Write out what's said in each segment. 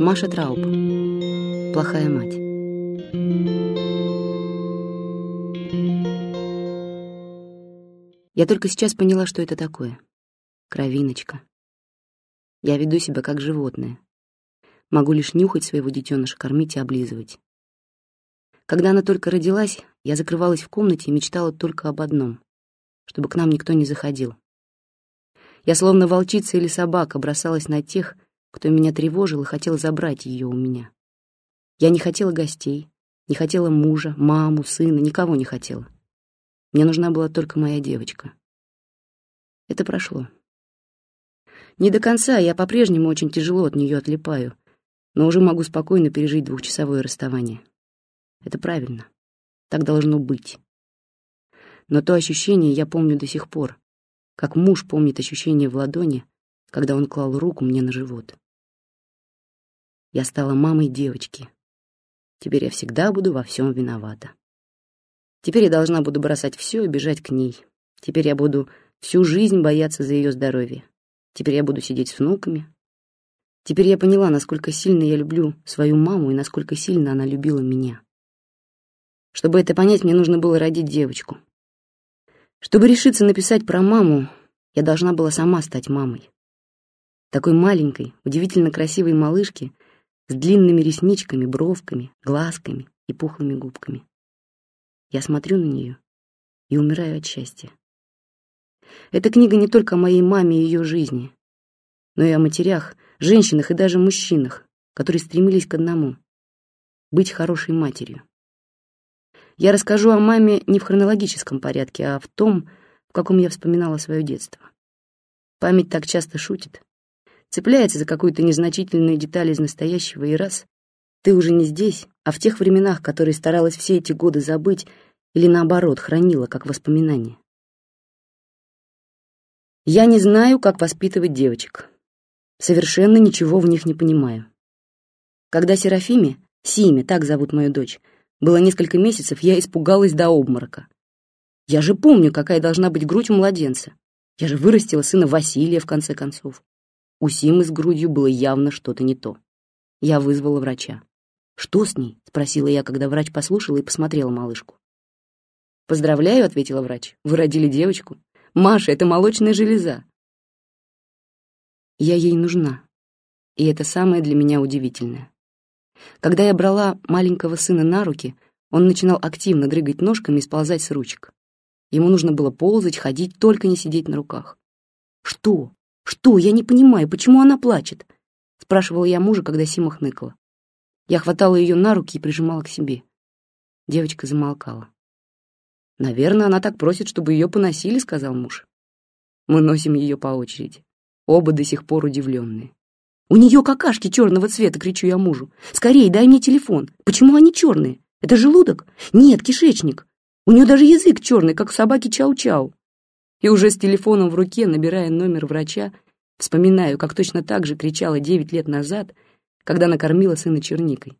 Маша Трауб. Плохая мать. Я только сейчас поняла, что это такое. Кровиночка. Я веду себя как животное. Могу лишь нюхать своего детеныша, кормить и облизывать. Когда она только родилась, я закрывалась в комнате и мечтала только об одном — чтобы к нам никто не заходил. Я словно волчица или собака бросалась на тех, кто меня тревожил и хотел забрать ее у меня. Я не хотела гостей, не хотела мужа, маму, сына, никого не хотела. Мне нужна была только моя девочка. Это прошло. Не до конца, я по-прежнему очень тяжело от нее отлипаю, но уже могу спокойно пережить двухчасовое расставание. Это правильно. Так должно быть. Но то ощущение я помню до сих пор, как муж помнит ощущение в ладони, когда он клал руку мне на живот. Я стала мамой девочки. Теперь я всегда буду во всем виновата. Теперь я должна буду бросать все и бежать к ней. Теперь я буду всю жизнь бояться за ее здоровье. Теперь я буду сидеть с внуками. Теперь я поняла, насколько сильно я люблю свою маму и насколько сильно она любила меня. Чтобы это понять, мне нужно было родить девочку. Чтобы решиться написать про маму, я должна была сама стать мамой. Такой маленькой, удивительно красивой малышки — с длинными ресничками, бровками, глазками и пухлыми губками. Я смотрю на нее и умираю от счастья. Эта книга не только о моей маме и ее жизни, но и о матерях, женщинах и даже мужчинах, которые стремились к одному — быть хорошей матерью. Я расскажу о маме не в хронологическом порядке, а в том, в каком я вспоминала свое детство. Память так часто шутит цепляется за какую-то незначительную деталь из настоящего, и раз ты уже не здесь, а в тех временах, которые старалась все эти годы забыть или, наоборот, хранила как воспоминание. Я не знаю, как воспитывать девочек. Совершенно ничего в них не понимаю. Когда Серафиме, Симе, так зовут мою дочь, было несколько месяцев, я испугалась до обморока. Я же помню, какая должна быть грудь у младенца. Я же вырастила сына Василия, в конце концов. У Симы с грудью было явно что-то не то. Я вызвала врача. «Что с ней?» — спросила я, когда врач послушала и посмотрела малышку. «Поздравляю», — ответила врач. «Вы родили девочку. Маша, это молочная железа». Я ей нужна. И это самое для меня удивительное. Когда я брала маленького сына на руки, он начинал активно дрыгать ножками и сползать с ручек. Ему нужно было ползать, ходить, только не сидеть на руках. «Что? «Что? Я не понимаю, почему она плачет?» — спрашивала я мужа, когда Сима хныкала. Я хватала ее на руки и прижимала к себе. Девочка замолкала. «Наверное, она так просит, чтобы ее поносили», — сказал муж. Мы носим ее по очереди. Оба до сих пор удивленные. «У нее какашки черного цвета!» — кричу я мужу. «Скорей, дай мне телефон! Почему они черные? Это желудок? Нет, кишечник! У нее даже язык черный, как у собаки Чау-Чау!» И уже с телефоном в руке, набирая номер врача, вспоминаю, как точно так же кричала девять лет назад, когда накормила сына черникой.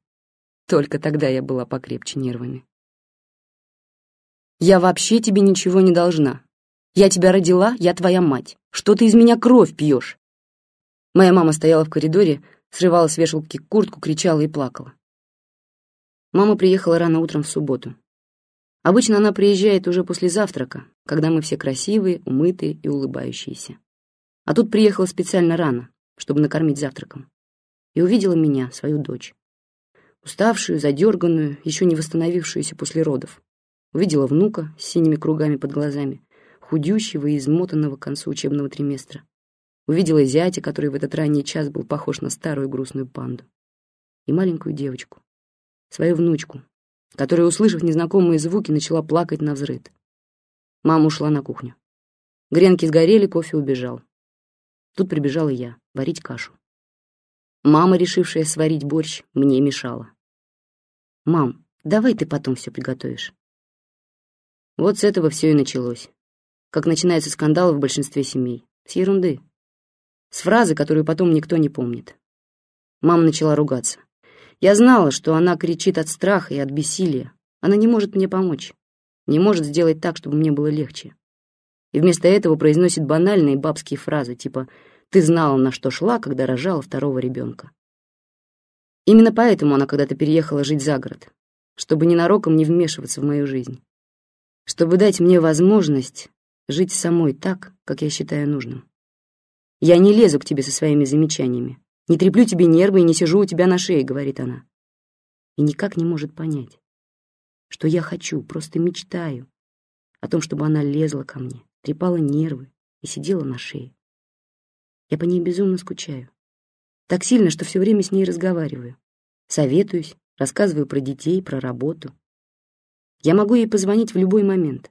Только тогда я была покрепче нервами. «Я вообще тебе ничего не должна. Я тебя родила, я твоя мать. Что ты из меня кровь пьешь?» Моя мама стояла в коридоре, срывала с вешалки куртку, кричала и плакала. Мама приехала рано утром в субботу. Обычно она приезжает уже после завтрака, когда мы все красивые, умытые и улыбающиеся. А тут приехала специально рано, чтобы накормить завтраком. И увидела меня, свою дочь. Уставшую, задерганную, еще не восстановившуюся после родов. Увидела внука с синими кругами под глазами, худющего и измотанного к концу учебного триместра. Увидела зятя, который в этот ранний час был похож на старую грустную панду. И маленькую девочку, свою внучку, которая, услышав незнакомые звуки, начала плакать на взрыд. Мама ушла на кухню. Гренки сгорели, кофе убежал. Тут прибежала я, варить кашу. Мама, решившая сварить борщ, мне мешала. «Мам, давай ты потом все приготовишь». Вот с этого все и началось. Как начинаются скандалы в большинстве семей. С ерунды. С фразы, которую потом никто не помнит. Мама начала ругаться. Я знала, что она кричит от страха и от бессилия. Она не может мне помочь. Не может сделать так, чтобы мне было легче. И вместо этого произносит банальные бабские фразы, типа «ты знала, на что шла, когда рожала второго ребенка». Именно поэтому она когда-то переехала жить за город, чтобы ненароком не вмешиваться в мою жизнь, чтобы дать мне возможность жить самой так, как я считаю нужным. Я не лезу к тебе со своими замечаниями, не треплю тебе нервы и не сижу у тебя на шее, говорит она. И никак не может понять, что я хочу, просто мечтаю о том, чтобы она лезла ко мне, трепала нервы и сидела на шее. Я по ней безумно скучаю. Так сильно, что все время с ней разговариваю. Советуюсь, рассказываю про детей, про работу. Я могу ей позвонить в любой момент.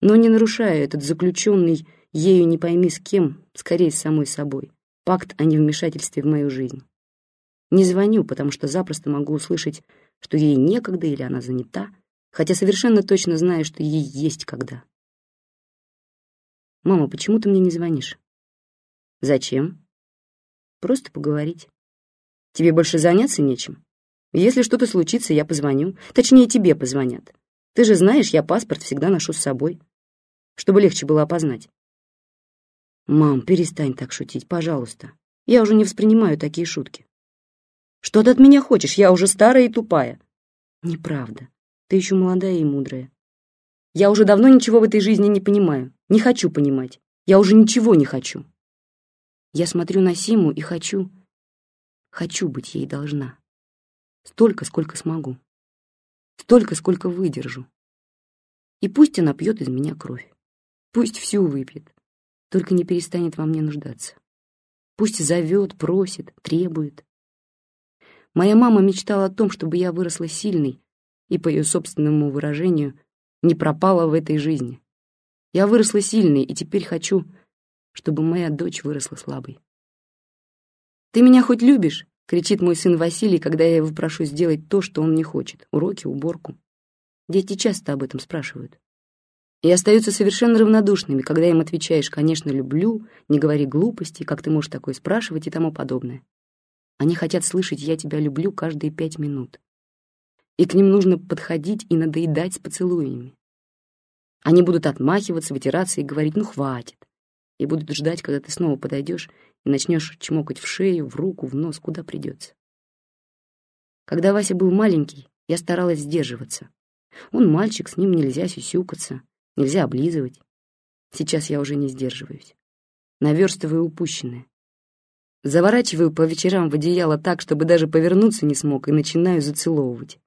Но не нарушая этот заключенный ею не пойми с кем, скорее с самой собой, пакт о невмешательстве в мою жизнь. Не звоню, потому что запросто могу услышать, что ей некогда или она занята, хотя совершенно точно знаю, что ей есть когда. «Мама, почему ты мне не звонишь?» «Зачем?» Просто поговорить. Тебе больше заняться нечем? Если что-то случится, я позвоню. Точнее, тебе позвонят. Ты же знаешь, я паспорт всегда ношу с собой, чтобы легче было опознать. Мам, перестань так шутить, пожалуйста. Я уже не воспринимаю такие шутки. Что ты от меня хочешь? Я уже старая и тупая. Неправда. Ты еще молодая и мудрая. Я уже давно ничего в этой жизни не понимаю. Не хочу понимать. Я уже ничего не хочу. Я смотрю на Симу и хочу... Хочу быть ей должна. Столько, сколько смогу. Столько, сколько выдержу. И пусть она пьет из меня кровь. Пусть всю выпьет. Только не перестанет во мне нуждаться. Пусть зовет, просит, требует. Моя мама мечтала о том, чтобы я выросла сильной и, по ее собственному выражению, не пропала в этой жизни. Я выросла сильной и теперь хочу чтобы моя дочь выросла слабой. «Ты меня хоть любишь?» — кричит мой сын Василий, когда я его прошу сделать то, что он не хочет — уроки, уборку. Дети часто об этом спрашивают. И остаются совершенно равнодушными, когда им отвечаешь «конечно, люблю», «не говори глупости», «как ты можешь такое спрашивать» и тому подобное. Они хотят слышать «я тебя люблю» каждые пять минут. И к ним нужно подходить и надоедать с поцелуями. Они будут отмахиваться, вытираться и говорить «ну хватит» и будут ждать, когда ты снова подойдешь и начнешь чмокать в шею, в руку, в нос, куда придется. Когда Вася был маленький, я старалась сдерживаться. Он мальчик, с ним нельзя сюсюкаться, нельзя облизывать. Сейчас я уже не сдерживаюсь. Наверстываю упущенное. Заворачиваю по вечерам в одеяло так, чтобы даже повернуться не смог, и начинаю зацеловывать.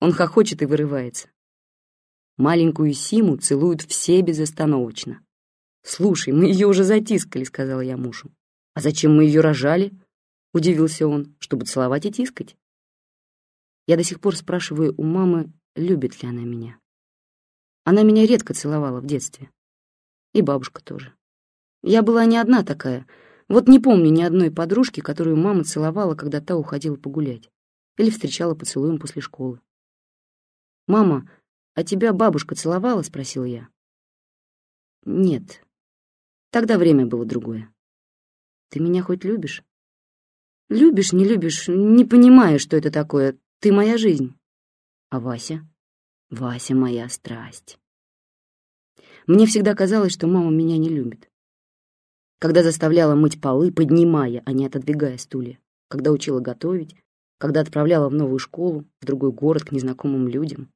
Он хохочет и вырывается. Маленькую Симу целуют все безостановочно. «Слушай, мы ее уже затискали», — сказала я мужу. «А зачем мы ее рожали?» — удивился он. «Чтобы целовать и тискать». Я до сих пор спрашиваю у мамы, любит ли она меня. Она меня редко целовала в детстве. И бабушка тоже. Я была не одна такая. Вот не помню ни одной подружки, которую мама целовала, когда та уходила погулять. Или встречала поцелуем после школы. «Мама, а тебя бабушка целовала?» — спросил я. «Нет, Тогда время было другое. Ты меня хоть любишь? Любишь, не любишь, не понимаю, что это такое. Ты моя жизнь. А Вася? Вася моя страсть. Мне всегда казалось, что мама меня не любит. Когда заставляла мыть полы, поднимая, а не отодвигая стулья. Когда учила готовить, когда отправляла в новую школу, в другой город к незнакомым людям.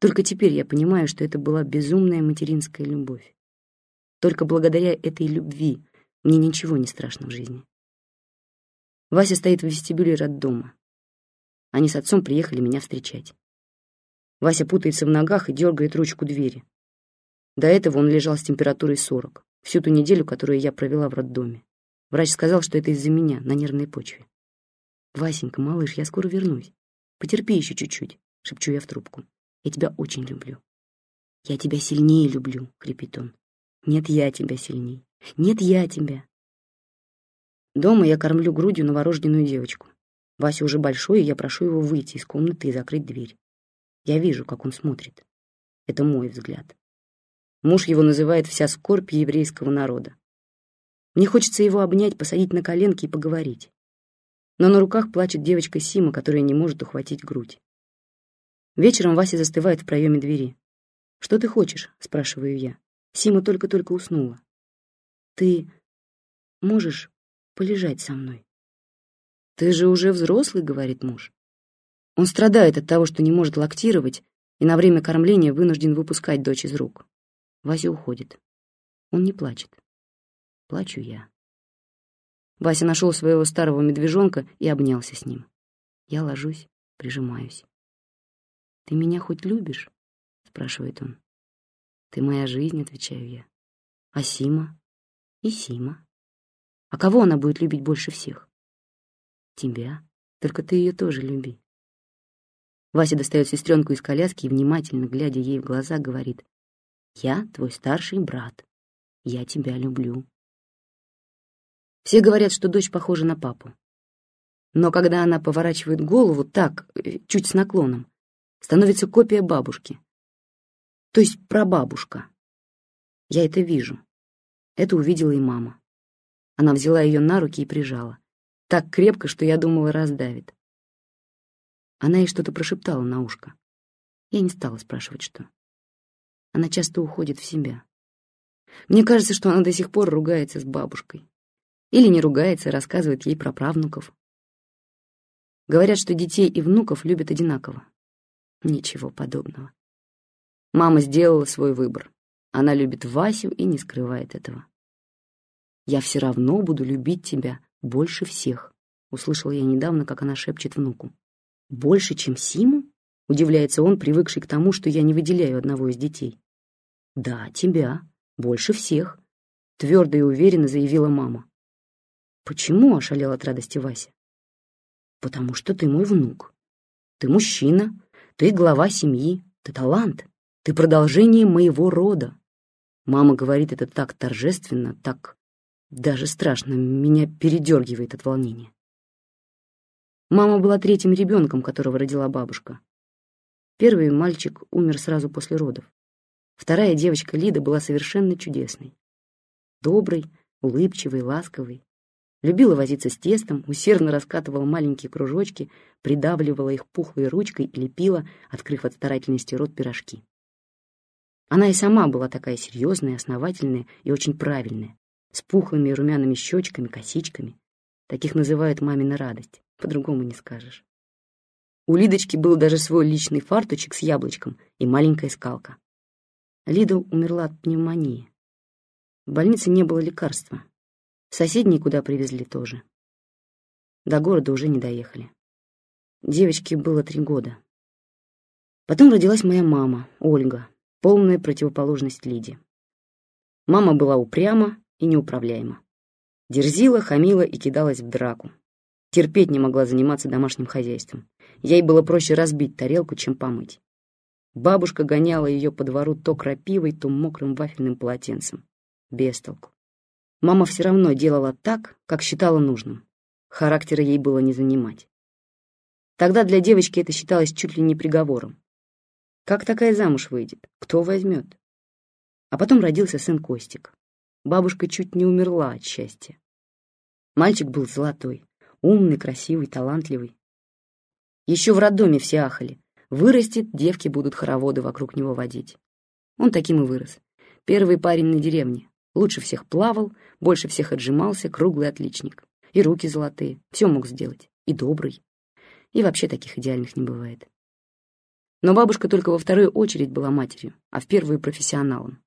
Только теперь я понимаю, что это была безумная материнская любовь. Только благодаря этой любви мне ничего не страшно в жизни. Вася стоит в вестибюле роддома. Они с отцом приехали меня встречать. Вася путается в ногах и дергает ручку двери. До этого он лежал с температурой 40, всю ту неделю, которую я провела в роддоме. Врач сказал, что это из-за меня, на нервной почве. «Васенька, малыш, я скоро вернусь. Потерпи еще чуть-чуть», — шепчу я в трубку. «Я тебя очень люблю». «Я тебя сильнее люблю», — хрипит он. Нет, я тебя сильней. Нет, я тебя. Дома я кормлю грудью новорожденную девочку. Вася уже большой, и я прошу его выйти из комнаты и закрыть дверь. Я вижу, как он смотрит. Это мой взгляд. Муж его называет вся скорбь еврейского народа. Мне хочется его обнять, посадить на коленки и поговорить. Но на руках плачет девочка Сима, которая не может ухватить грудь. Вечером Вася застывает в проеме двери. «Что ты хочешь?» — спрашиваю я. Сима только-только уснула. Ты можешь полежать со мной? «Ты же уже взрослый», — говорит муж. Он страдает от того, что не может лактировать, и на время кормления вынужден выпускать дочь из рук. Вася уходит. Он не плачет. Плачу я. Вася нашел своего старого медвежонка и обнялся с ним. Я ложусь, прижимаюсь. «Ты меня хоть любишь?» — спрашивает он. «Ты моя жизнь», — отвечаю я. «А Сима?» «И Сима. А кого она будет любить больше всех?» «Тебя. Только ты ее тоже люби». Вася достает сестренку из коляски и, внимательно глядя ей в глаза, говорит, «Я твой старший брат. Я тебя люблю». Все говорят, что дочь похожа на папу. Но когда она поворачивает голову так, э, чуть с наклоном, становится копия бабушки. То есть прабабушка. Я это вижу. Это увидела и мама. Она взяла ее на руки и прижала. Так крепко, что я думала, раздавит. Она ей что-то прошептала на ушко. Я не стала спрашивать, что. Она часто уходит в себя. Мне кажется, что она до сих пор ругается с бабушкой. Или не ругается, рассказывает ей про правнуков. Говорят, что детей и внуков любят одинаково. Ничего подобного. Мама сделала свой выбор. Она любит Васю и не скрывает этого. «Я все равно буду любить тебя больше всех», — услышал я недавно, как она шепчет внуку. «Больше, чем Симу?» — удивляется он, привыкший к тому, что я не выделяю одного из детей. «Да, тебя. Больше всех», — твердо и уверенно заявила мама. «Почему?» — ошалел от радости Вася. «Потому что ты мой внук. Ты мужчина, ты глава семьи, ты талант, ты продолжение моего рода». Мама говорит это так торжественно, так даже страшно, меня передергивает от волнения. Мама была третьим ребенком, которого родила бабушка. Первый мальчик умер сразу после родов. Вторая девочка Лида была совершенно чудесной. Доброй, улыбчивой, ласковой. Любила возиться с тестом, усердно раскатывала маленькие кружочки, придавливала их пухлой ручкой и лепила, открыв от старательности рот пирожки. Она и сама была такая серьезная, основательная и очень правильная, с пухлыми и румяными щечками, косичками. Таких называют мамина радость, по-другому не скажешь. У Лидочки был даже свой личный фарточек с яблочком и маленькая скалка. Лида умерла от пневмонии. В больнице не было лекарства. Соседние куда привезли тоже. До города уже не доехали. Девочке было три года. Потом родилась моя мама, Ольга, полная противоположность Лиде. Мама была упряма и неуправляема. Дерзила, хамила и кидалась в драку. Терпеть не могла заниматься домашним хозяйством. Ей было проще разбить тарелку, чем помыть. Бабушка гоняла ее по двору то крапивой, то мокрым вафельным полотенцем. Без толку. Мама все равно делала так, как считала нужным. Характера ей было не занимать. Тогда для девочки это считалось чуть ли не приговором. Как такая замуж выйдет? Кто возьмет? А потом родился сын Костик. Бабушка чуть не умерла от счастья. Мальчик был золотой, умный, красивый, талантливый. Еще в роддоме все ахали. Вырастет, девки будут хороводы вокруг него водить. Он таким и вырос. Первый парень на деревне. Лучше всех плавал, больше всех отжимался, круглый отличник. И руки золотые, все мог сделать. И добрый. И вообще таких идеальных не бывает. Но бабушка только во вторую очередь была матерью, а в первую — профессионалом.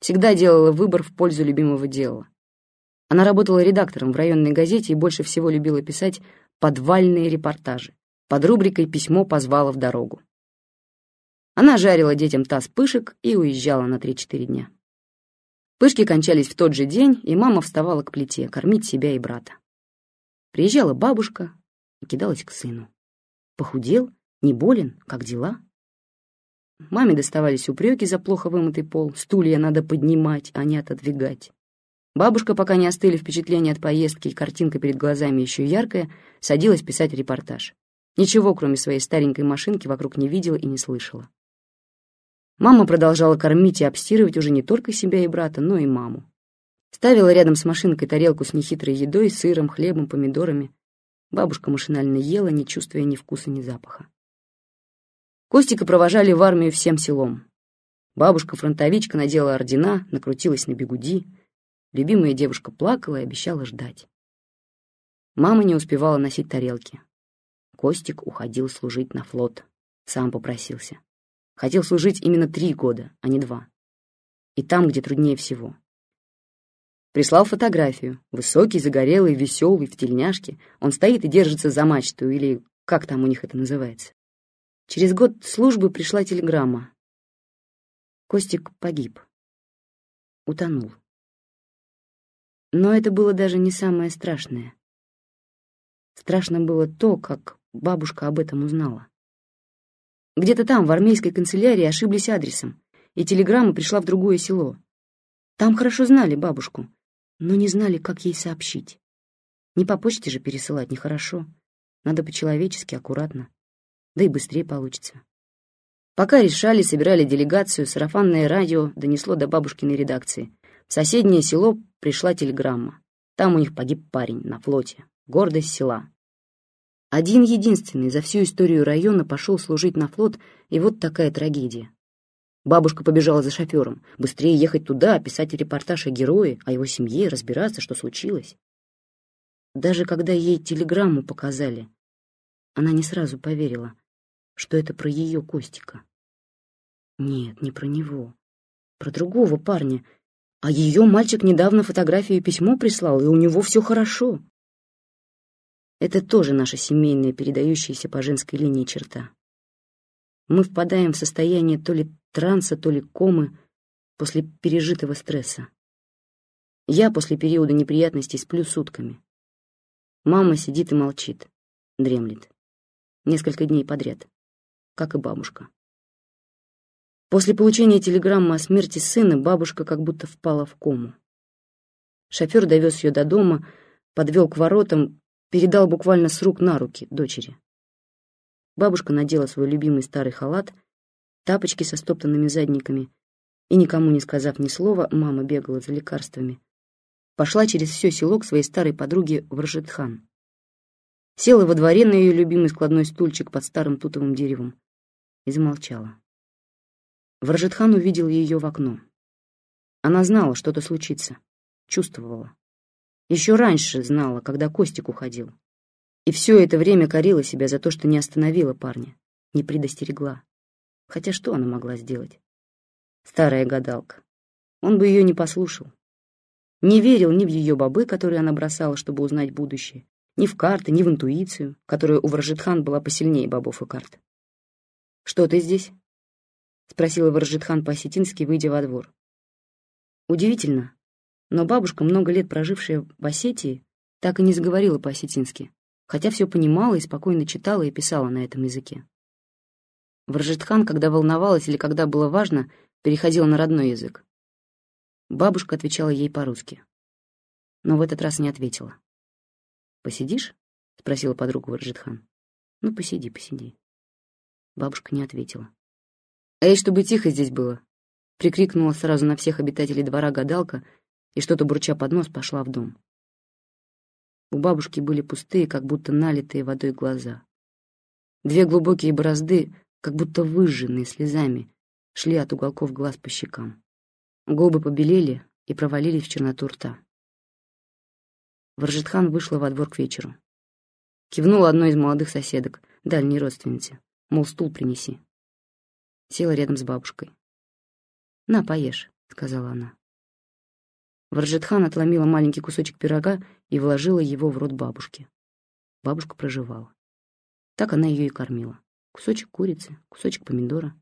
Всегда делала выбор в пользу любимого дела. Она работала редактором в районной газете и больше всего любила писать подвальные репортажи. Под рубрикой «Письмо позвала в дорогу». Она жарила детям таз пышек и уезжала на 3-4 дня. Пышки кончались в тот же день, и мама вставала к плите, кормить себя и брата. Приезжала бабушка и кидалась к сыну. Похудел, не болен, как дела? Маме доставались упреки за плохо вымытый пол, стулья надо поднимать, а не отодвигать. Бабушка, пока не остыли впечатления от поездки и картинка перед глазами еще яркая, садилась писать репортаж. Ничего, кроме своей старенькой машинки, вокруг не видела и не слышала. Мама продолжала кормить и обстирывать уже не только себя и брата, но и маму. Ставила рядом с машинкой тарелку с нехитрой едой, сыром, хлебом, помидорами. Бабушка машинально ела, не чувствуя ни вкуса, ни запаха. Костика провожали в армию всем селом. Бабушка-фронтовичка надела ордена, накрутилась на бегуди. Любимая девушка плакала и обещала ждать. Мама не успевала носить тарелки. Костик уходил служить на флот. Сам попросился. Хотел служить именно три года, а не два. И там, где труднее всего. Прислал фотографию. Высокий, загорелый, веселый, в тельняшке. Он стоит и держится за мачту, или как там у них это называется. Через год службы пришла телеграмма. Костик погиб. Утонул. Но это было даже не самое страшное. Страшно было то, как бабушка об этом узнала. Где-то там, в армейской канцелярии, ошиблись адресом, и телеграмма пришла в другое село. Там хорошо знали бабушку, но не знали, как ей сообщить. Не по почте же пересылать нехорошо. Надо по-человечески, аккуратно. Да и быстрее получится. Пока решали, собирали делегацию, сарафанное радио донесло до бабушкиной редакции. В соседнее село пришла телеграмма. Там у них погиб парень на флоте. Гордость села. Один единственный за всю историю района пошел служить на флот, и вот такая трагедия. Бабушка побежала за шофером. Быстрее ехать туда, писать репортаж о герое, о его семье, разбираться, что случилось. Даже когда ей телеграмму показали, она не сразу поверила, что это про ее Костика. Нет, не про него. Про другого парня, а ее мальчик недавно фотографию и письмо прислал, и у него все хорошо. Это тоже наша семейная, передающаяся по женской линии черта. Мы впадаем в состояние то ли транса, то ли комы после пережитого стресса. Я после периода неприятностей сплю сутками. Мама сидит и молчит, дремлет. Несколько дней подряд, как и бабушка. После получения телеграммы о смерти сына бабушка как будто впала в кому. Шофер довез ее до дома, подвел к воротам, передал буквально с рук на руки дочери. Бабушка надела свой любимый старый халат, тапочки со стоптанными задниками, и, никому не сказав ни слова, мама бегала за лекарствами. Пошла через все село к своей старой подруге в. Села во дворе на ее любимый складной стульчик под старым тутовым деревом и замолчала. Варжетхан увидел ее в окно. Она знала, что-то случится. Чувствовала. Еще раньше знала, когда Костик уходил. И все это время корила себя за то, что не остановила парня, не предостерегла. Хотя что она могла сделать? Старая гадалка. Он бы ее не послушал. Не верил ни в ее бобы, которые она бросала, чтобы узнать будущее, ни в карты, ни в интуицию, которая у Варжетхан была посильнее бобов и карт. «Что ты здесь?» — спросила Варжитхан по-осетински, выйдя во двор. Удивительно, но бабушка, много лет прожившая в Осетии, так и не заговорила по-осетински, хотя все понимала и спокойно читала и писала на этом языке. Варжитхан, когда волновалась или когда было важно, переходила на родной язык. Бабушка отвечала ей по-русски, но в этот раз не ответила. «Посидишь?» — спросила подруга Варжитхан. «Ну, посиди, посиди». Бабушка не ответила. «Эй, чтобы тихо здесь было!» — прикрикнула сразу на всех обитателей двора гадалка и что-то бурча под нос пошла в дом. У бабушки были пустые, как будто налитые водой глаза. Две глубокие борозды, как будто выжженные слезами, шли от уголков глаз по щекам. Губы побелели и провалились в черноту рта. Варжитхан вышла во двор к вечеру. Кивнула одной из молодых соседок, дальней родственнице, мол, стул принеси села рядом с бабушкой. «На, поешь», — сказала она. Варджетхан отломила маленький кусочек пирога и вложила его в рот бабушки. Бабушка проживала. Так она ее и кормила. Кусочек курицы, кусочек помидора.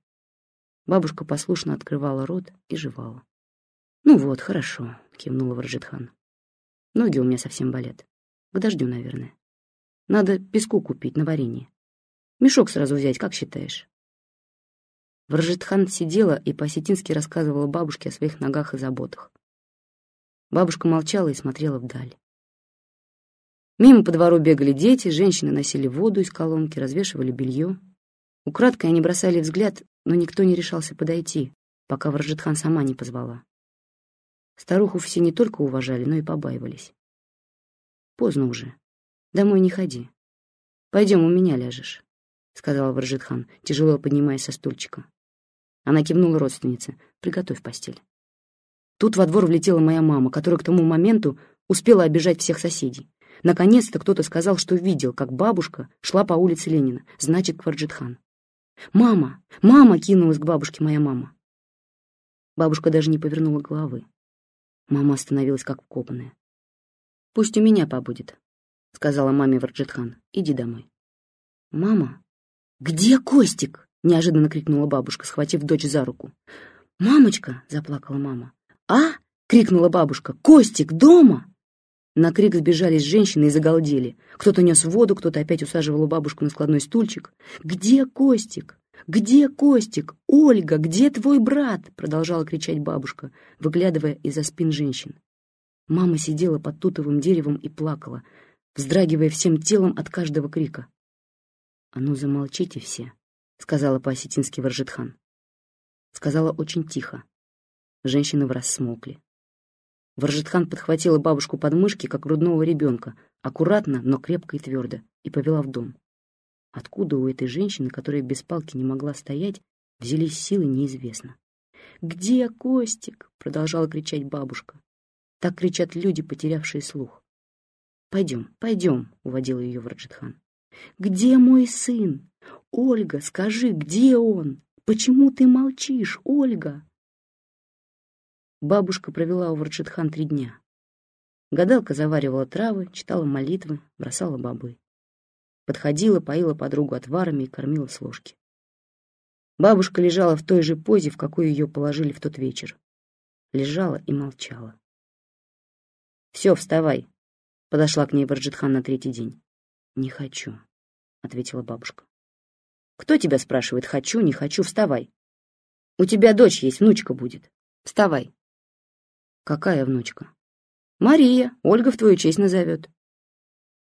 Бабушка послушно открывала рот и жевала. «Ну вот, хорошо», — кивнула Варджетхан. «Ноги у меня совсем болят. К дождю, наверное. Надо песку купить на варенье. Мешок сразу взять, как считаешь?» Варжитхан сидела и по-осетински рассказывала бабушке о своих ногах и заботах. Бабушка молчала и смотрела вдаль. Мимо по двору бегали дети, женщины носили воду из колонки, развешивали белье. Украдкой они бросали взгляд, но никто не решался подойти, пока Варжитхан сама не позвала. Старуху все не только уважали, но и побаивались. «Поздно уже. Домой не ходи. Пойдем, у меня ляжешь», — сказала Варжитхан, тяжело поднимаясь со стульчика. Она кивнула родственнице. «Приготовь постель». Тут во двор влетела моя мама, которая к тому моменту успела обижать всех соседей. Наконец-то кто-то сказал, что видел, как бабушка шла по улице Ленина, значит, к Варджитхан. «Мама! Мама!» — кинулась к бабушке моя мама. Бабушка даже не повернула головы. Мама остановилась как вкопанная. «Пусть у меня побудет», — сказала маме Варджитхан. «Иди домой». «Мама? Где Костик?» — неожиданно крикнула бабушка, схватив дочь за руку. «Мамочка!» — заплакала мама. «А?» — крикнула бабушка. «Костик дома?» На крик сбежались женщины и загалдели. Кто-то нес воду, кто-то опять усаживал бабушку на складной стульчик. «Где Костик? Где Костик? Ольга, где твой брат?» Продолжала кричать бабушка, выглядывая из-за спин женщин. Мама сидела под тутовым деревом и плакала, вздрагивая всем телом от каждого крика. «А ну, замолчите все», — сказала по-осетински Варжитхан. Сказала очень тихо. Женщины враз смолкли. Варжитхан подхватила бабушку под мышки, как грудного ребенка, аккуратно, но крепко и твердо, и повела в дом. Откуда у этой женщины, которая без палки не могла стоять, взялись силы, неизвестно. «Где Костик?» — продолжала кричать бабушка. Так кричат люди, потерявшие слух. «Пойдем, пойдем», — уводила ее Варджитхан. «Где мой сын? Ольга, скажи, где он? Почему ты молчишь, Ольга?» Бабушка провела у Варджитхан три дня. Гадалка заваривала травы, читала молитвы, бросала бобы. Подходила, поила подругу отварами и кормила с ложки. Бабушка лежала в той же позе, в какой ее положили в тот вечер. Лежала и молчала. «Все, вставай», — подошла к ней Варджитхан на третий день. «Не хочу», — ответила бабушка. «Кто тебя спрашивает, хочу, не хочу, вставай. У тебя дочь есть, внучка будет. Вставай». Какая внучка? Мария. Ольга в твою честь назовет.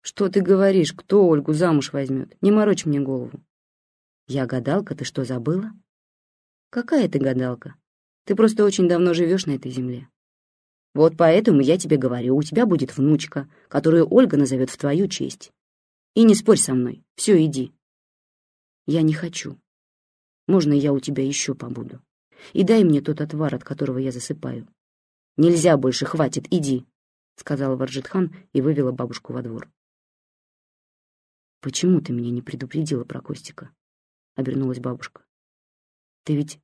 Что ты говоришь? Кто Ольгу замуж возьмет? Не морочь мне голову. Я гадалка, ты что, забыла? Какая ты гадалка? Ты просто очень давно живешь на этой земле. Вот поэтому я тебе говорю, у тебя будет внучка, которую Ольга назовет в твою честь. И не спорь со мной. Все, иди. Я не хочу. Можно я у тебя еще побуду? И дай мне тот отвар, от которого я засыпаю. Нельзя больше, хватит, иди, сказала Варджитхан и вывела бабушку во двор. Почему ты меня не предупредила про Костика? обернулась бабушка. Ты ведь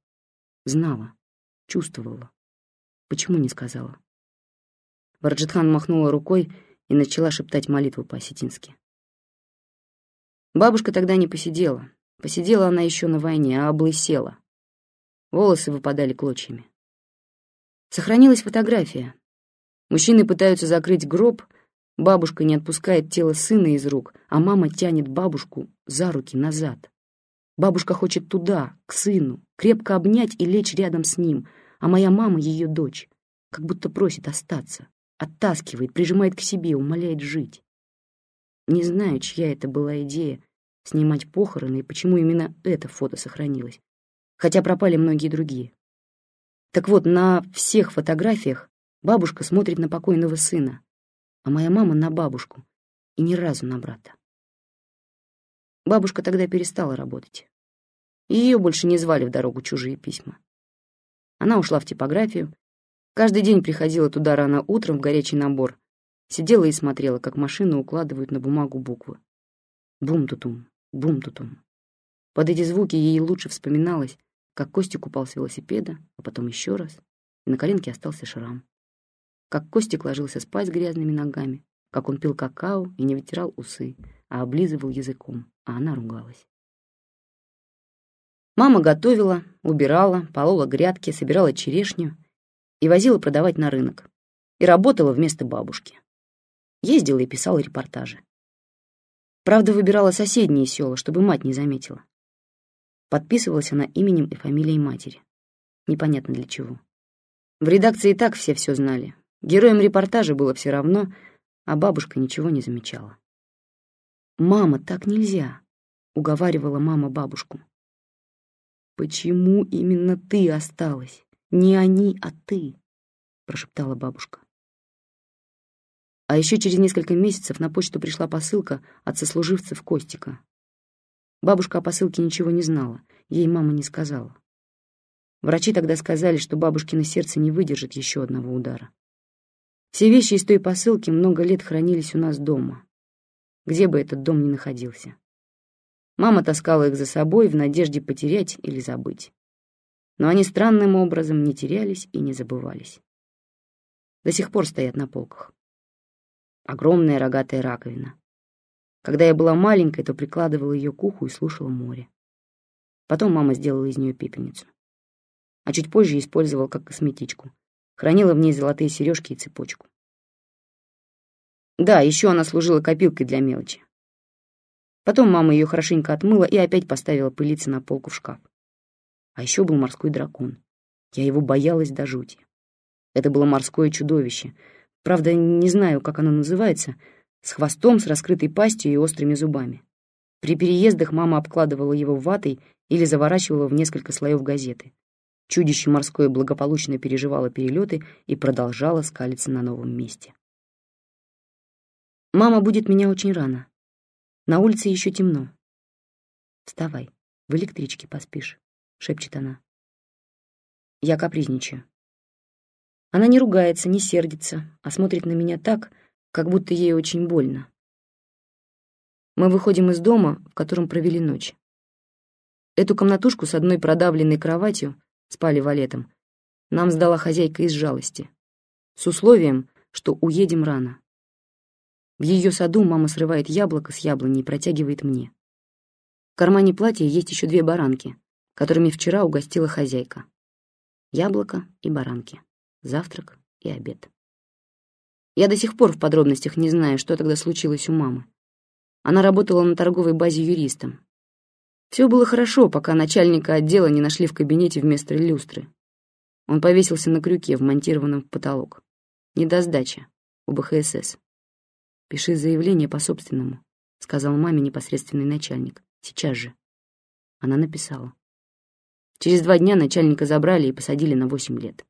знала, чувствовала. Почему не сказала? Варджитхан махнула рукой и начала шептать молитву по-осетински. Бабушка тогда не посидела. Посидела она еще на войне, а облысела. Волосы выпадали клочьями. Сохранилась фотография. Мужчины пытаются закрыть гроб, бабушка не отпускает тело сына из рук, а мама тянет бабушку за руки назад. Бабушка хочет туда, к сыну, крепко обнять и лечь рядом с ним, а моя мама, ее дочь, как будто просит остаться, оттаскивает, прижимает к себе, умоляет жить. Не знаю, чья это была идея — снимать похороны и почему именно это фото сохранилось, хотя пропали многие другие. Так вот, на всех фотографиях бабушка смотрит на покойного сына, а моя мама на бабушку и ни разу на брата. Бабушка тогда перестала работать. Ее больше не звали в дорогу чужие письма. Она ушла в типографию, каждый день приходила туда рано утром в горячий набор, сидела и смотрела, как машины укладывают на бумагу буквы. Бум-тутум, бум-тутум. Под эти звуки ей лучше вспоминалось, как Костик упал с велосипеда, а потом еще раз, и на коленке остался шрам. Как Костик ложился спать с грязными ногами, как он пил какао и не вытирал усы, а облизывал языком, а она ругалась. Мама готовила, убирала, полола грядки, собирала черешню и возила продавать на рынок. И работала вместо бабушки. Ездила и писала репортажи. Правда, выбирала соседние села, чтобы мать не заметила. Подписывалась она именем и фамилией матери. Непонятно для чего. В редакции и так все все знали. Героям репортажа было все равно, а бабушка ничего не замечала. «Мама, так нельзя», — уговаривала мама бабушку. «Почему именно ты осталась? Не они, а ты», — прошептала бабушка. А еще через несколько месяцев на почту пришла посылка от сослуживцев Костика. Бабушка о посылке ничего не знала, ей мама не сказала. Врачи тогда сказали, что бабушкино сердце не выдержит еще одного удара. Все вещи из той посылки много лет хранились у нас дома, где бы этот дом ни находился. Мама таскала их за собой в надежде потерять или забыть. Но они странным образом не терялись и не забывались. До сих пор стоят на полках. Огромная рогатая раковина. Когда я была маленькой, то прикладывала ее к уху и слушала море. Потом мама сделала из нее пепельницу. А чуть позже использовала как косметичку. Хранила в ней золотые сережки и цепочку. Да, еще она служила копилкой для мелочи. Потом мама ее хорошенько отмыла и опять поставила пылиться на полку в шкаф. А еще был морской дракон. Я его боялась до жути. Это было морское чудовище. Правда, не знаю, как оно называется, с хвостом, с раскрытой пастью и острыми зубами. При переездах мама обкладывала его ватой или заворачивала в несколько слоев газеты. Чудище морское благополучно переживало перелеты и продолжало скалиться на новом месте. Мама будет меня очень рано. На улице еще темно. Вставай, в электричке поспишь, шепчет она. Я капризничаю. Она не ругается, не сердится, а смотрит на меня так, как будто ей очень больно. Мы выходим из дома, в котором провели ночь. Эту комнатушку с одной продавленной кроватью, спали валетом, нам сдала хозяйка из жалости, с условием, что уедем рано. В ее саду мама срывает яблоко с яблони и протягивает мне. В кармане платья есть еще две баранки, которыми вчера угостила хозяйка. Яблоко и баранки. Завтрак и обед. Я до сих пор в подробностях не знаю, что тогда случилось у мамы. Она работала на торговой базе юристом. Все было хорошо, пока начальника отдела не нашли в кабинете вместо люстры. Он повесился на крюке, вмонтированном в потолок. Не до сдачи. У БХСС. «Пиши заявление по собственному», — сказал маме непосредственный начальник. «Сейчас же». Она написала. Через два дня начальника забрали и посадили на восемь лет.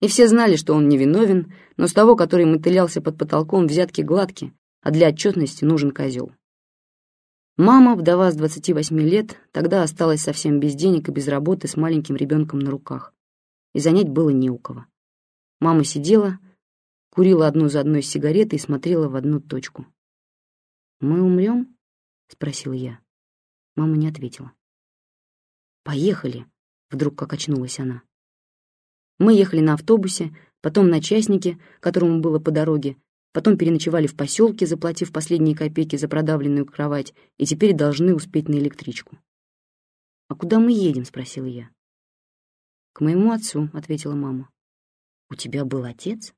И все знали, что он невиновен, но с того, который мотылялся под потолком, взятки гладки, а для отчетности нужен козел. Мама, вдова с 28 лет, тогда осталась совсем без денег и без работы с маленьким ребенком на руках. И занять было не у кого. Мама сидела, курила одну за одной сигареты и смотрела в одну точку. «Мы умрем?» — спросила я. Мама не ответила. «Поехали!» — вдруг как очнулась она. Мы ехали на автобусе, потом на частнике, которому было по дороге, потом переночевали в поселке, заплатив последние копейки за продавленную кровать, и теперь должны успеть на электричку. «А куда мы едем?» — спросила я. «К моему отцу», — ответила мама. «У тебя был отец?»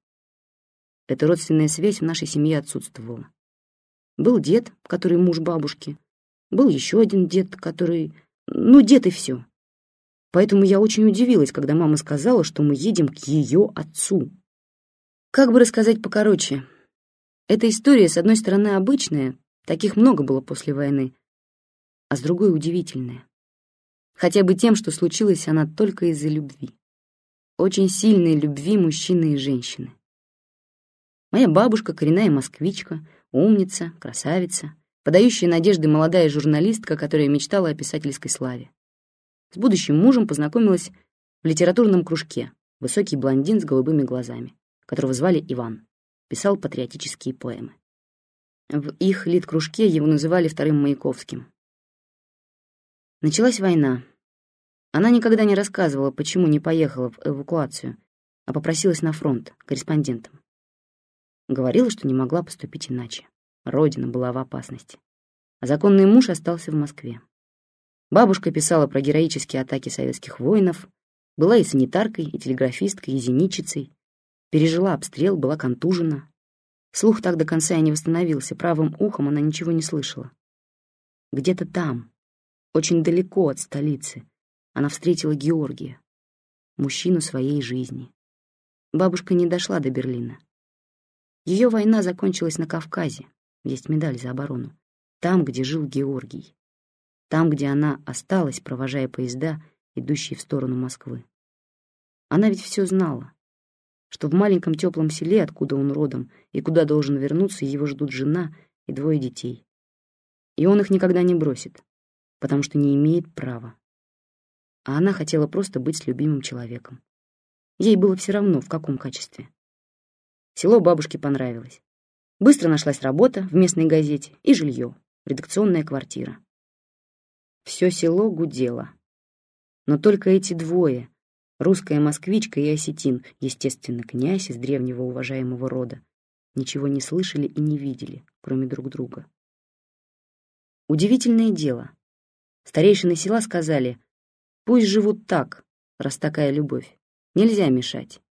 Эта родственная связь в нашей семье отсутствовала. Был дед, который муж бабушки. Был еще один дед, который... Ну, дед и все. Поэтому я очень удивилась, когда мама сказала, что мы едем к ее отцу. Как бы рассказать покороче? Эта история, с одной стороны, обычная, таких много было после войны, а с другой — удивительная. Хотя бы тем, что случилась она только из-за любви. Очень сильной любви мужчины и женщины. Моя бабушка — коренная москвичка, умница, красавица, подающая надежды молодая журналистка, которая мечтала о писательской славе. С будущим мужем познакомилась в литературном кружке, высокий блондин с голубыми глазами, которого звали Иван, писал патриотические поэмы. В их лит-кружке его называли вторым Маяковским. Началась война. Она никогда не рассказывала, почему не поехала в эвакуацию, а попросилась на фронт корреспондентом. Говорила, что не могла поступить иначе. Родина была в опасности. А законный муж остался в Москве. Бабушка писала про героические атаки советских воинов, была и санитаркой, и телеграфисткой, и зенитчицей. Пережила обстрел, была контужена. Слух так до конца и не восстановился, правым ухом она ничего не слышала. Где-то там, очень далеко от столицы, она встретила Георгия, мужчину своей жизни. Бабушка не дошла до Берлина. Ее война закончилась на Кавказе, есть медаль за оборону, там, где жил Георгий, там, где она осталась, провожая поезда, идущие в сторону Москвы. Она ведь все знала, что в маленьком теплом селе, откуда он родом и куда должен вернуться, его ждут жена и двое детей. И он их никогда не бросит, потому что не имеет права. А она хотела просто быть с любимым человеком. Ей было все равно, в каком качестве. Село бабушке понравилось. Быстро нашлась работа в местной газете и жилье, редакционная квартира. Все село гудело. Но только эти двое, русская москвичка и осетин, естественно, князь из древнего уважаемого рода, ничего не слышали и не видели, кроме друг друга. Удивительное дело. Старейшины села сказали, пусть живут так, раз такая любовь, нельзя мешать.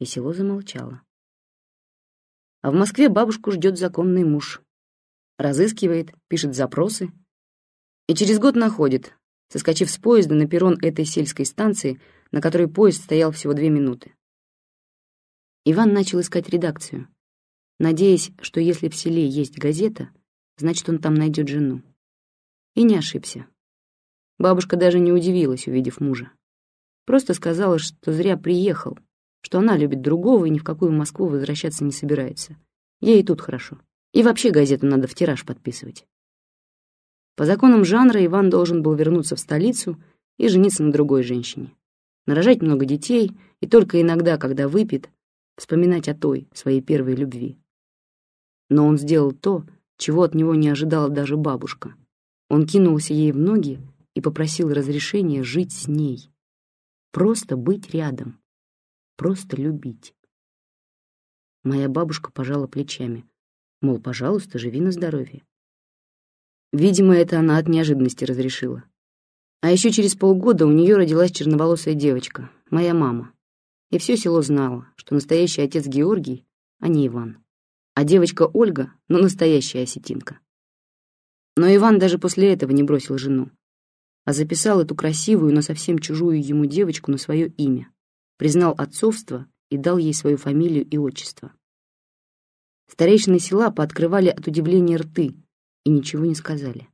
И село замолчало. А в Москве бабушку ждет законный муж. Разыскивает, пишет запросы, и через год находит, соскочив с поезда на перрон этой сельской станции, на которой поезд стоял всего две минуты. Иван начал искать редакцию, надеясь, что если в селе есть газета, значит, он там найдет жену. И не ошибся. Бабушка даже не удивилась, увидев мужа. Просто сказала, что зря приехал, что она любит другого и ни в какую Москву возвращаться не собирается. Ей и тут хорошо. И вообще газету надо в тираж подписывать. По законам жанра Иван должен был вернуться в столицу и жениться на другой женщине. Нарожать много детей и только иногда, когда выпьет, вспоминать о той, своей первой любви. Но он сделал то, чего от него не ожидала даже бабушка. Он кинулся ей в ноги и попросил разрешения жить с ней. Просто быть рядом. Просто любить. Моя бабушка пожала плечами. Мол, пожалуйста, живи на здоровье. Видимо, это она от неожиданности разрешила. А еще через полгода у нее родилась черноволосая девочка, моя мама. И все село знало, что настоящий отец Георгий, а не Иван. А девочка Ольга, ну, настоящая осетинка. Но Иван даже после этого не бросил жену, а записал эту красивую, но совсем чужую ему девочку на свое имя, признал отцовство и дал ей свою фамилию и отчество. Старейшины села пооткрывали от удивления рты, и ничего не сказали.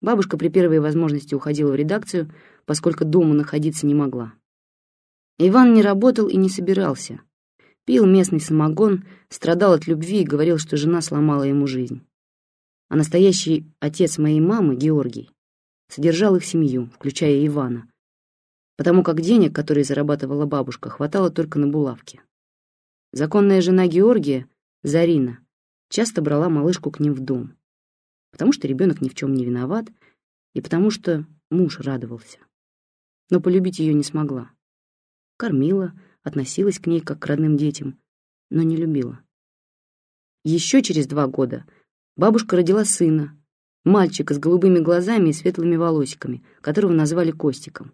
Бабушка при первой возможности уходила в редакцию, поскольку дома находиться не могла. Иван не работал и не собирался. Пил местный самогон, страдал от любви и говорил, что жена сломала ему жизнь. А настоящий отец моей мамы, Георгий, содержал их семью, включая Ивана, потому как денег, которые зарабатывала бабушка, хватало только на булавки. Законная жена Георгия, Зарина, часто брала малышку к ним в дом, потому что ребенок ни в чем не виноват и потому что муж радовался. Но полюбить ее не смогла. Кормила, относилась к ней как к родным детям, но не любила. Еще через два года бабушка родила сына, мальчика с голубыми глазами и светлыми волосиками, которого назвали Костиком.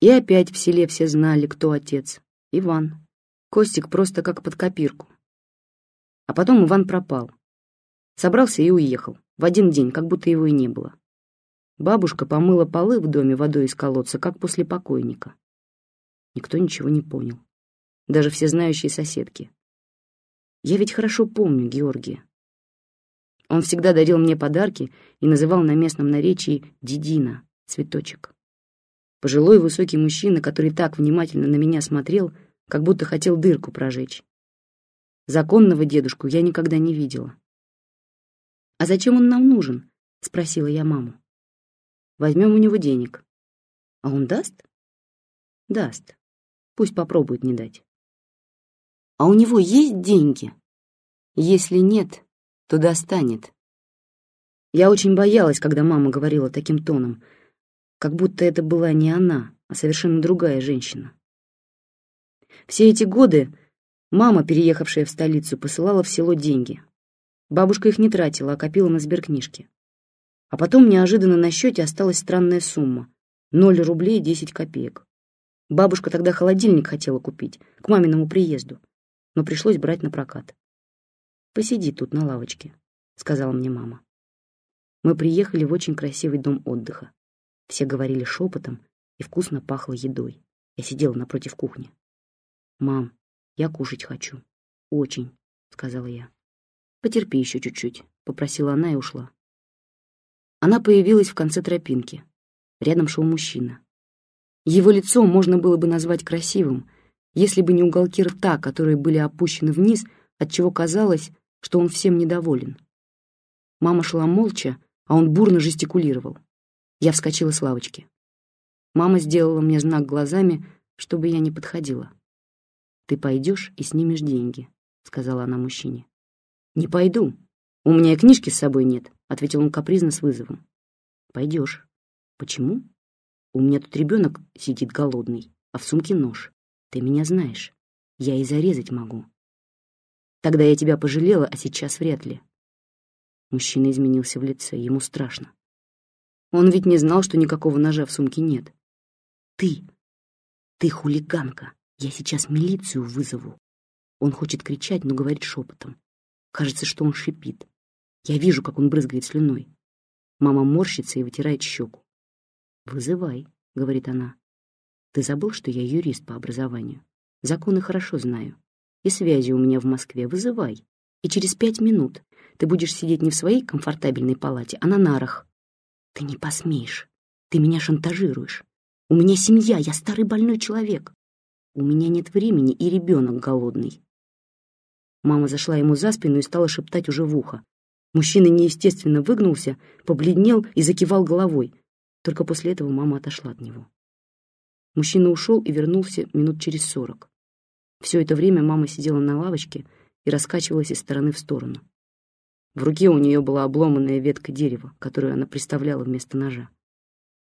И опять в селе все знали, кто отец. Иван. Костик просто как под копирку. А потом Иван пропал. Собрался и уехал. В один день, как будто его и не было. Бабушка помыла полы в доме водой из колодца, как после покойника. Никто ничего не понял. Даже все знающие соседки. Я ведь хорошо помню Георгия. Он всегда дарил мне подарки и называл на местном наречии «дедина» — цветочек. Пожилой высокий мужчина, который так внимательно на меня смотрел, как будто хотел дырку прожечь. Законного дедушку я никогда не видела. «А зачем он нам нужен?» — спросила я маму. «Возьмем у него денег». «А он даст?» «Даст. Пусть попробует не дать». «А у него есть деньги?» «Если нет, то достанет». Я очень боялась, когда мама говорила таким тоном, как будто это была не она, а совершенно другая женщина. Все эти годы Мама, переехавшая в столицу, посылала в село деньги. Бабушка их не тратила, а копила на сберкнижке. А потом неожиданно на счете осталась странная сумма — ноль рублей десять копеек. Бабушка тогда холодильник хотела купить, к маминому приезду, но пришлось брать на прокат. «Посиди тут на лавочке», — сказала мне мама. Мы приехали в очень красивый дом отдыха. Все говорили шепотом, и вкусно пахло едой. Я сидела напротив кухни. «Мам, «Я кушать хочу. Очень», — сказала я. «Потерпи еще чуть-чуть», — попросила она и ушла. Она появилась в конце тропинки. Рядом шел мужчина. Его лицо можно было бы назвать красивым, если бы не уголки рта, которые были опущены вниз, отчего казалось, что он всем недоволен. Мама шла молча, а он бурно жестикулировал. Я вскочила с лавочки. Мама сделала мне знак глазами, чтобы я не подходила. «Ты пойдешь и снимешь деньги», — сказала она мужчине. «Не пойду. У меня и книжки с собой нет», — ответил он капризно с вызовом. «Пойдешь. Почему? У меня тут ребенок сидит голодный, а в сумке нож. Ты меня знаешь. Я и зарезать могу. Тогда я тебя пожалела, а сейчас вряд ли». Мужчина изменился в лице, ему страшно. Он ведь не знал, что никакого ножа в сумке нет. «Ты! Ты хулиганка! Я сейчас милицию вызову!» Он хочет кричать, но говорит шепотом. Кажется, что он шипит. Я вижу, как он брызгает слюной. Мама морщится и вытирает щеку. «Вызывай», — говорит она. «Ты забыл, что я юрист по образованию? Законы хорошо знаю. И связи у меня в Москве. Вызывай. И через пять минут ты будешь сидеть не в своей комфортабельной палате, а на нарах. Ты не посмеешь. Ты меня шантажируешь. У меня семья, я старый больной человек. У меня нет времени, и ребенок голодный. Мама зашла ему за спину и стала шептать уже в ухо. Мужчина неестественно выгнулся, побледнел и закивал головой. Только после этого мама отошла от него. Мужчина ушел и вернулся минут через сорок. Все это время мама сидела на лавочке и раскачивалась из стороны в сторону. В руке у нее была обломанная ветка дерева, которую она приставляла вместо ножа.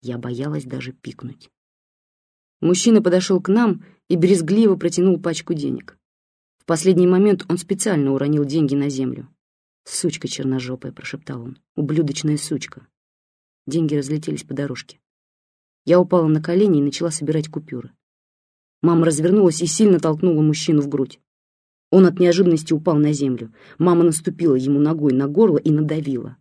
Я боялась даже пикнуть. Мужчина подошел к нам и брезгливо протянул пачку денег. В последний момент он специально уронил деньги на землю. «Сучка черножопая», — прошептал он, — «ублюдочная сучка». Деньги разлетелись по дорожке. Я упала на колени и начала собирать купюры. Мама развернулась и сильно толкнула мужчину в грудь. Он от неожиданности упал на землю. Мама наступила ему ногой на горло и надавила.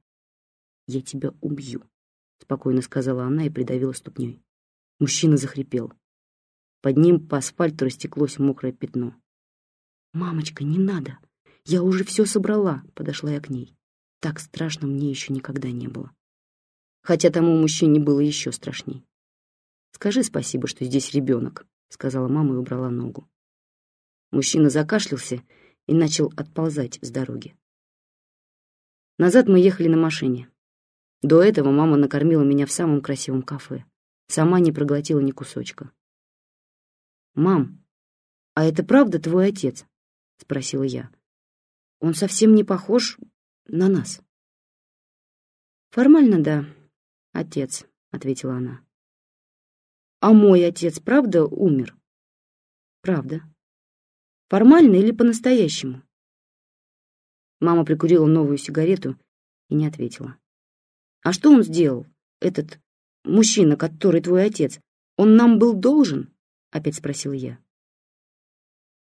«Я тебя убью», — спокойно сказала она и придавила ступней. Мужчина захрипел. Под ним по асфальту растеклось мокрое пятно. «Мамочка, не надо! Я уже все собрала!» — подошла я к ней. Так страшно мне еще никогда не было. Хотя тому мужчине было еще страшней. «Скажи спасибо, что здесь ребенок», — сказала мама и убрала ногу. Мужчина закашлялся и начал отползать с дороги. Назад мы ехали на машине. До этого мама накормила меня в самом красивом кафе. Сама не проглотила ни кусочка. «Мам, а это правда твой отец?» — спросила я. «Он совсем не похож на нас». «Формально, да, отец», — ответила она. «А мой отец правда умер?» «Правда», Формально или по-настоящему? Мама прикурила новую сигарету и не ответила. А что он сделал, этот мужчина, который твой отец? Он нам был должен? Опять спросила я.